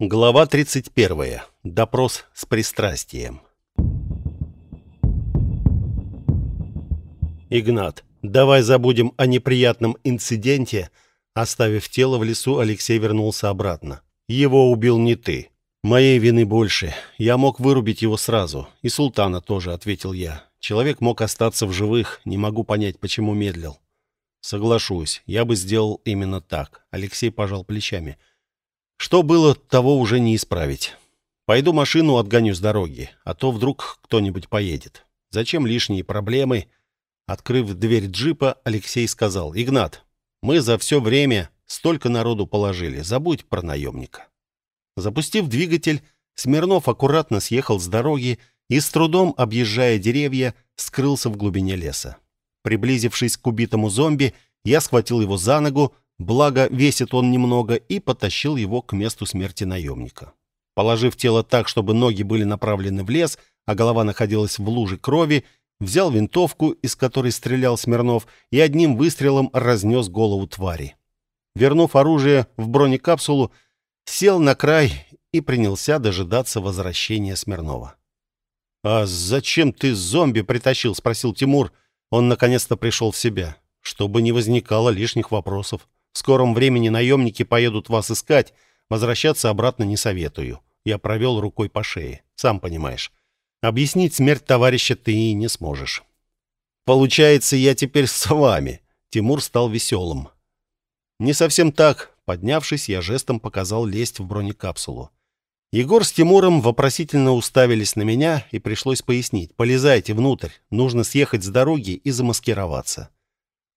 Глава 31. Допрос с пристрастием. Игнат, давай забудем о неприятном инциденте. Оставив тело в лесу, Алексей вернулся обратно. Его убил не ты. Моей вины больше. Я мог вырубить его сразу. И султана тоже, ответил я. Человек мог остаться в живых. Не могу понять, почему медлил. Соглашусь, я бы сделал именно так. Алексей пожал плечами. — что было, того уже не исправить. Пойду машину отгоню с дороги, а то вдруг кто-нибудь поедет. Зачем лишние проблемы? Открыв дверь джипа, Алексей сказал, «Игнат, мы за все время столько народу положили, забудь про наемника». Запустив двигатель, Смирнов аккуратно съехал с дороги и, с трудом объезжая деревья, скрылся в глубине леса. Приблизившись к убитому зомби, я схватил его за ногу, благо весит он немного, и потащил его к месту смерти наемника. Положив тело так, чтобы ноги были направлены в лес, а голова находилась в луже крови, взял винтовку, из которой стрелял Смирнов, и одним выстрелом разнес голову твари. Вернув оружие в бронекапсулу, сел на край и принялся дожидаться возвращения Смирнова. «А зачем ты зомби притащил?» — спросил Тимур. Он наконец-то пришел в себя. «Чтобы не возникало лишних вопросов». В скором времени наемники поедут вас искать. Возвращаться обратно не советую. Я провел рукой по шее. Сам понимаешь. Объяснить смерть товарища ты не сможешь. Получается, я теперь с вами. Тимур стал веселым. Не совсем так. Поднявшись, я жестом показал лезть в бронекапсулу. Егор с Тимуром вопросительно уставились на меня, и пришлось пояснить. «Полезайте внутрь, нужно съехать с дороги и замаскироваться».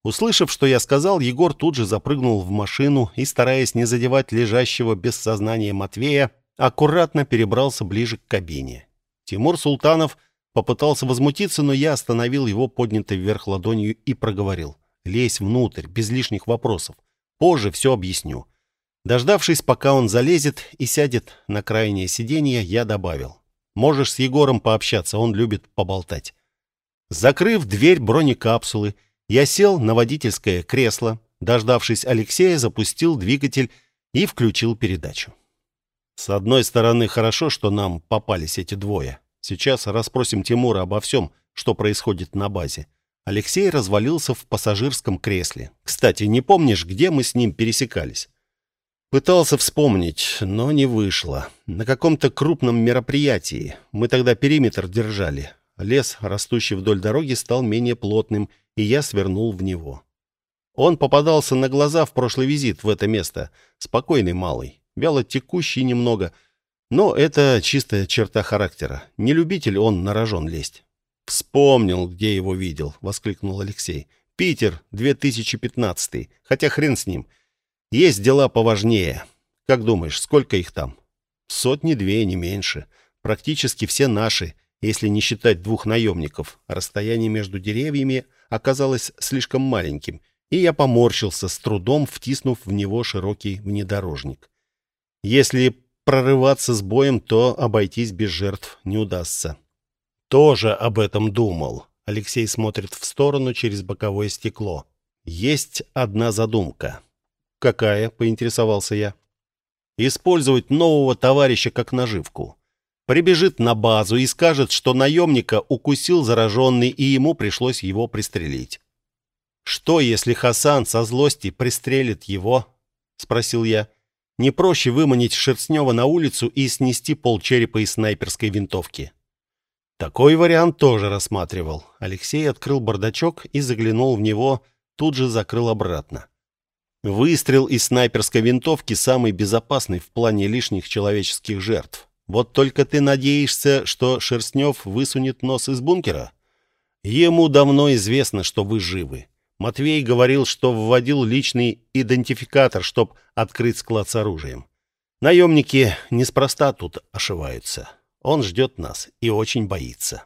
Услышав, что я сказал, Егор тут же запрыгнул в машину и, стараясь не задевать лежащего без сознания Матвея, аккуратно перебрался ближе к кабине. Тимур Султанов попытался возмутиться, но я остановил его поднятой вверх ладонью и проговорил. «Лезь внутрь, без лишних вопросов. Позже все объясню». Дождавшись, пока он залезет и сядет на крайнее сиденье, я добавил. «Можешь с Егором пообщаться, он любит поболтать». Закрыв дверь бронекапсулы, я сел на водительское кресло, дождавшись Алексея, запустил двигатель и включил передачу. С одной стороны, хорошо, что нам попались эти двое. Сейчас расспросим Тимура обо всем, что происходит на базе. Алексей развалился в пассажирском кресле. Кстати, не помнишь, где мы с ним пересекались? Пытался вспомнить, но не вышло. На каком-то крупном мероприятии. Мы тогда периметр держали. Лес, растущий вдоль дороги, стал менее плотным, и я свернул в него. Он попадался на глаза в прошлый визит в это место. Спокойный малый, вяло текущий немного, но это чистая черта характера. Не любитель он на рожон лезть. «Вспомнил, где его видел», — воскликнул Алексей. «Питер, 2015 Хотя хрен с ним. Есть дела поважнее. Как думаешь, сколько их там?» «Сотни-две, не меньше. Практически все наши если не считать двух наемников. Расстояние между деревьями оказалось слишком маленьким, и я поморщился, с трудом втиснув в него широкий внедорожник. Если прорываться с боем, то обойтись без жертв не удастся. Тоже об этом думал. Алексей смотрит в сторону через боковое стекло. Есть одна задумка. Какая? поинтересовался я. Использовать нового товарища как наживку прибежит на базу и скажет, что наемника укусил зараженный, и ему пришлось его пристрелить. «Что, если Хасан со злости пристрелит его?» — спросил я. «Не проще выманить Шерстнева на улицу и снести полчерепа из снайперской винтовки?» Такой вариант тоже рассматривал. Алексей открыл бардачок и заглянул в него, тут же закрыл обратно. Выстрел из снайперской винтовки самый безопасный в плане лишних человеческих жертв. Вот только ты надеешься, что Шерстнев высунет нос из бункера? Ему давно известно, что вы живы. Матвей говорил, что вводил личный идентификатор, чтобы открыть склад с оружием. Наемники неспроста тут ошиваются. Он ждет нас и очень боится.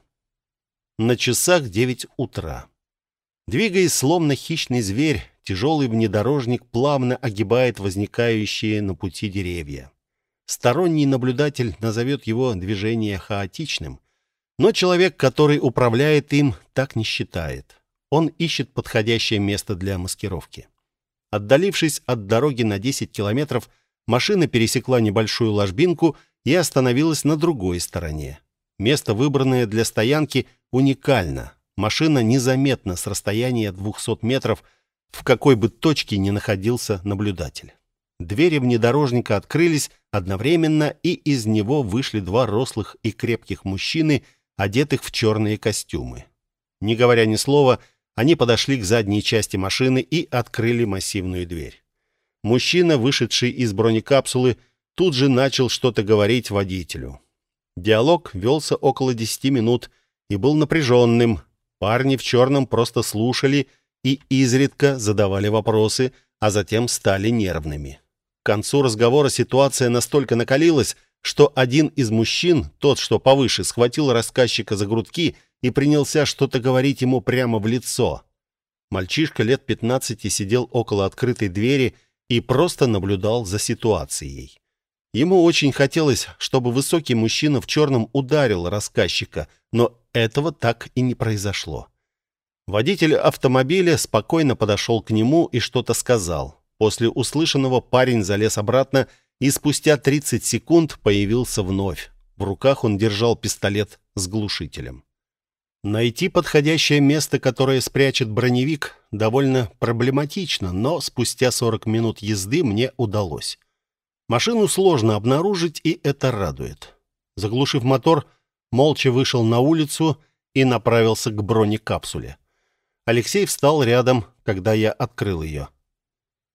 На часах девять утра. Двигаясь словно хищный зверь, тяжелый внедорожник плавно огибает возникающие на пути деревья. Сторонний наблюдатель назовет его движение хаотичным, но человек, который управляет им, так не считает. Он ищет подходящее место для маскировки. Отдалившись от дороги на 10 километров, Машина пересекла небольшую ложбинку и остановилась на другой стороне. Место, выбранное для стоянки, уникально. Машина незаметна с расстояния 200 метров, в какой бы точке ни находился наблюдатель. Двери внедорожника открылись одновременно, и из него вышли два рослых и крепких мужчины, одетых в черные костюмы. Не говоря ни слова, они подошли к задней части машины и открыли массивную дверь. Мужчина, вышедший из бронекапсулы, тут же начал что-то говорить водителю. Диалог велся около десяти минут и был напряженным. Парни в черном просто слушали и изредка задавали вопросы, а затем стали нервными. К концу разговора ситуация настолько накалилась, что один из мужчин, тот, что повыше, схватил рассказчика за грудки и принялся что-то говорить ему прямо в лицо. Мальчишка лет 15 сидел около открытой двери и просто наблюдал за ситуацией. Ему очень хотелось, чтобы высокий мужчина в черном ударил рассказчика, но этого так и не произошло. Водитель автомобиля спокойно подошел к нему и что-то сказал. После услышанного парень залез обратно и спустя 30 секунд появился вновь. В руках он держал пистолет с глушителем. Найти подходящее место, которое спрячет броневик, довольно проблематично, но спустя 40 минут езды мне удалось. Машину сложно обнаружить, и это радует. Заглушив мотор, молча вышел на улицу и направился к бронекапсуле. Алексей встал рядом, когда я открыл ее.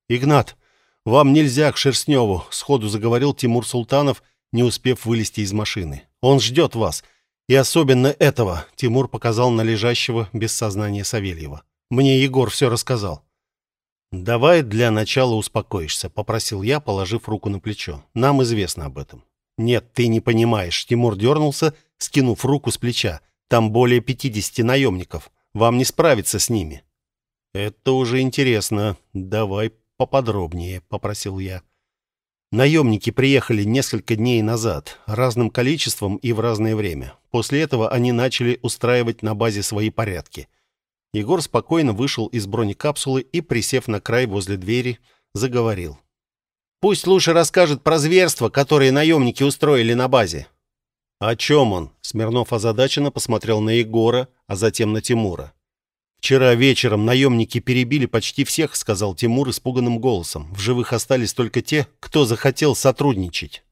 «Игнат, вам нельзя к Шерстневу», — сходу заговорил Тимур Султанов, не успев вылезти из машины. «Он ждет вас. И особенно этого, Тимур показал на лежащего без сознания Савельева. Мне Егор все рассказал. Давай для начала успокоишься, попросил я, положив руку на плечо. Нам известно об этом. Нет, ты не понимаешь. Тимур дернулся, скинув руку с плеча. Там более 50 наемников. Вам не справиться с ними. Это уже интересно. Давай поподробнее, попросил я. Наемники приехали несколько дней назад, разным количеством и в разное время. После этого они начали устраивать на базе свои порядки. Егор спокойно вышел из бронекапсулы и, присев на край возле двери, заговорил. «Пусть лучше расскажет про зверство, которое наемники устроили на базе». «О чем он?» Смирнов озадаченно посмотрел на Егора, а затем на Тимура. «Вчера вечером наемники перебили почти всех», — сказал Тимур испуганным голосом. «В живых остались только те, кто захотел сотрудничать».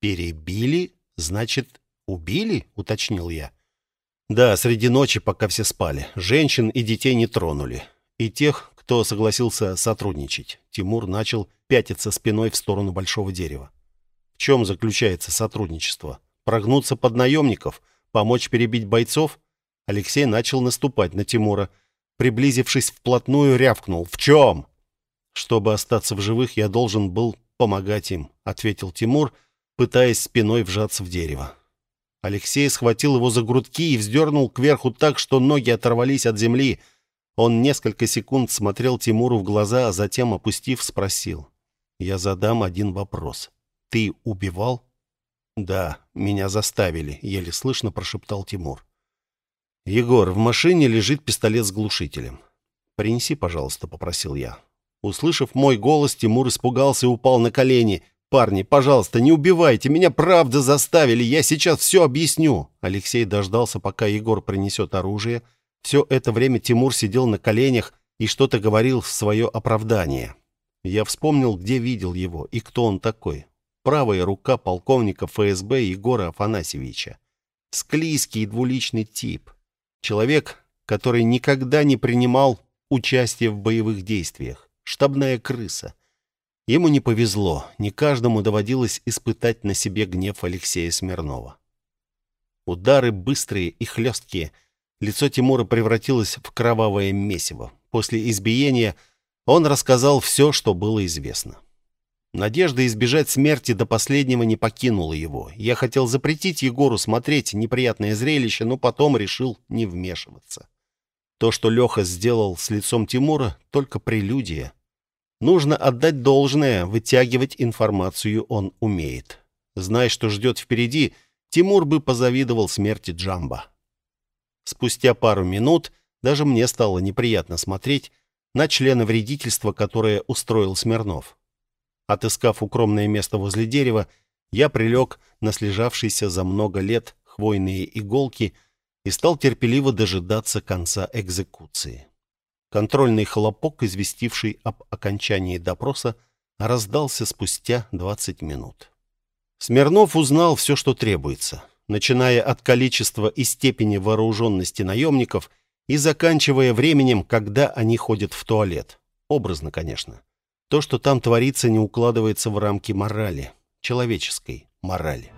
«Перебили? Значит, убили?» — уточнил я. «Да, среди ночи, пока все спали. Женщин и детей не тронули. И тех, кто согласился сотрудничать». Тимур начал пятиться спиной в сторону большого дерева. «В чем заключается сотрудничество? Прогнуться под наемников? Помочь перебить бойцов?» Алексей начал наступать на Тимура. Приблизившись вплотную, рявкнул. «В чем?» «Чтобы остаться в живых, я должен был помогать им», — ответил Тимур, пытаясь спиной вжаться в дерево. Алексей схватил его за грудки и вздернул кверху так, что ноги оторвались от земли. Он несколько секунд смотрел Тимуру в глаза, а затем, опустив, спросил. «Я задам один вопрос. Ты убивал?» «Да, меня заставили», — еле слышно прошептал Тимур. «Егор, в машине лежит пистолет с глушителем. Принеси, пожалуйста», — попросил я. Услышав мой голос, Тимур испугался и упал на колени. «Парни, пожалуйста, не убивайте, меня правда заставили, я сейчас все объясню». Алексей дождался, пока Егор принесет оружие. Все это время Тимур сидел на коленях и что-то говорил в свое оправдание. Я вспомнил, где видел его и кто он такой. Правая рука полковника ФСБ Егора Афанасьевича. Склизкий двуличный тип. Человек, который никогда не принимал участие в боевых действиях. Штабная крыса. Ему не повезло, не каждому доводилось испытать на себе гнев Алексея Смирнова. Удары быстрые и хлесткие. Лицо Тимура превратилось в кровавое месиво. После избиения он рассказал все, что было известно. Надежда избежать смерти до последнего не покинула его. Я хотел запретить Егору смотреть неприятное зрелище, но потом решил не вмешиваться. То, что Леха сделал с лицом Тимура, только прелюдия. Нужно отдать должное, вытягивать информацию он умеет. Зная, что ждет впереди, Тимур бы позавидовал смерти Джамба. Спустя пару минут даже мне стало неприятно смотреть на члена вредительства, которое устроил Смирнов. Отыскав укромное место возле дерева, я прилег на слежавшиеся за много лет хвойные иголки и стал терпеливо дожидаться конца экзекуции. Контрольный хлопок, известивший об окончании допроса, раздался спустя 20 минут. Смирнов узнал все, что требуется, начиная от количества и степени вооруженности наемников и заканчивая временем, когда они ходят в туалет. Образно, конечно. То, что там творится, не укладывается в рамки морали, человеческой морали.